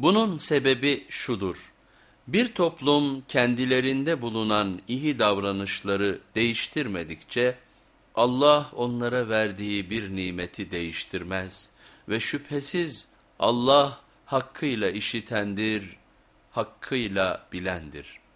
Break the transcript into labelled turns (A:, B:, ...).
A: Bunun sebebi şudur. Bir toplum kendilerinde bulunan iyi davranışları değiştirmedikçe Allah onlara verdiği bir nimeti değiştirmez ve şüphesiz Allah hakkıyla işitendir, hakkıyla bilendir.''